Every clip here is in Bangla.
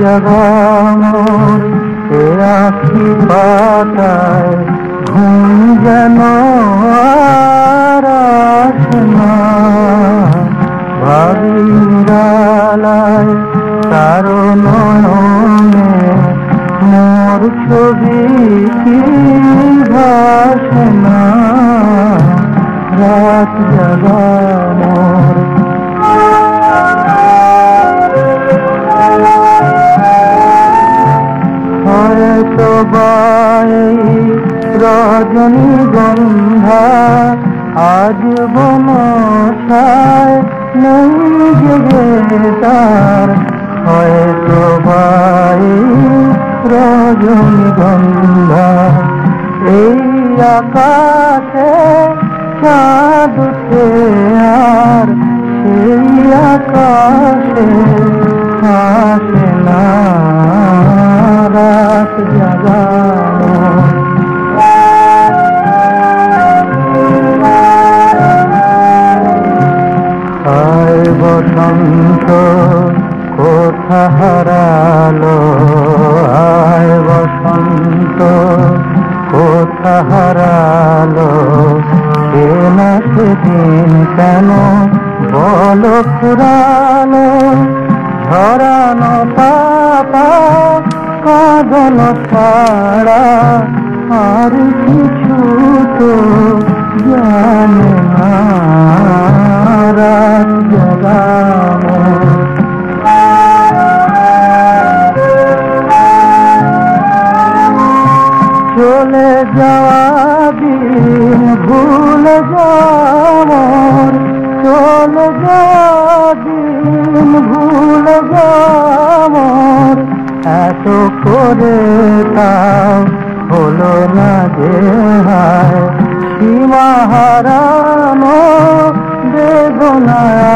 জাগানোর এ আখি পাতায় ঘুম যেন আর আসে তার নয়নে মোর ছবি কি ভাসে না? রাত বাই রজনী গন্ধা আজ বনসায় নেই জেগে তার রজনী গন্ধা, এই আকাশে চাঁদ আর সেই আকাশে আসে না। রাত জাগানো বসন্ত, কোথা হারালো? হারালো সে না কেন বল ফুরালো ঝরানো পাপা কাঁদন ছাড়া আর কিছু তো জানে না। চলে যাওয়া দিন, ভুল যাওয়ার। চলে যাওয়া দিন, ভুল যাওয়ার। এত করে তাও হলো না যে হায়। সীমা হারানো বেদনা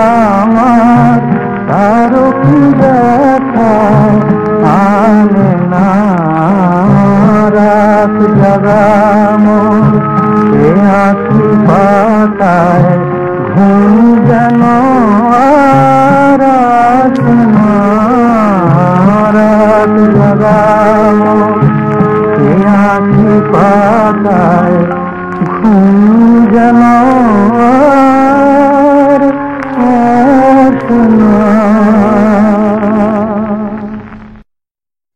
রাত জাগানো এ আঁকি পাতায় ঘুম যেন না রাত জাগানো এ আঁকি পাতায় ঘুম যেন